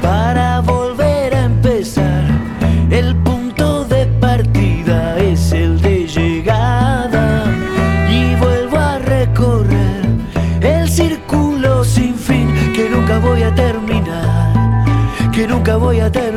para volver a empezar. El punto de partida es el de llegada y vuelvo a recorrer el círculo sin fin que nunca voy a terminar, que nunca voy a terminar.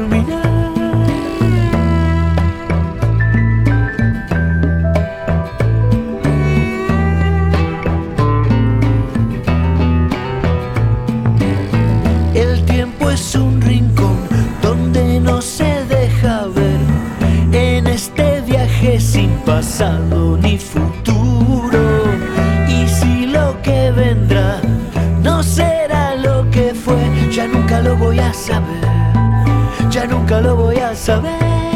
Pasado ni futuro. Y si lo que vendrá no será lo que fue, ya nunca lo voy a saber, ya nunca lo voy a saber.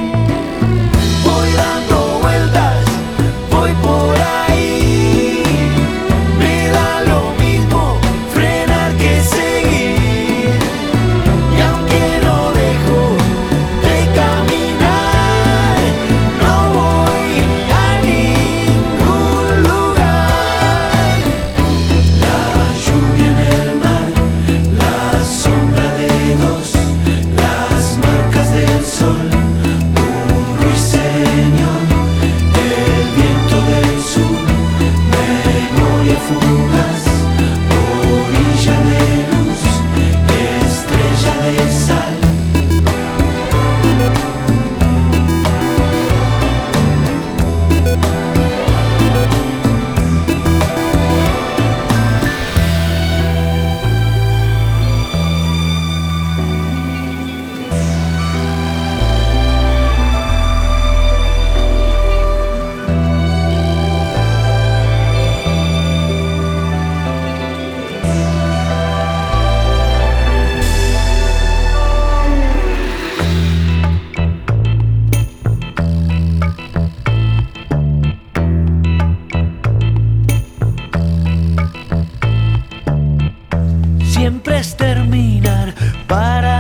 siempre es terminar para